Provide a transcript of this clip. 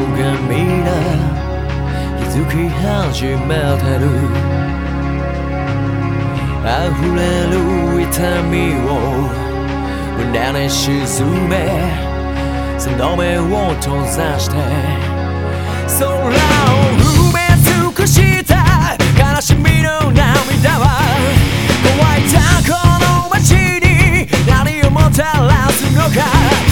が皆気づき始めてる。溢れる痛みを。胸に沈め。その目を閉ざして。空を埋め尽くした悲しみの涙は。乾いたこの街に何をもたらすのか。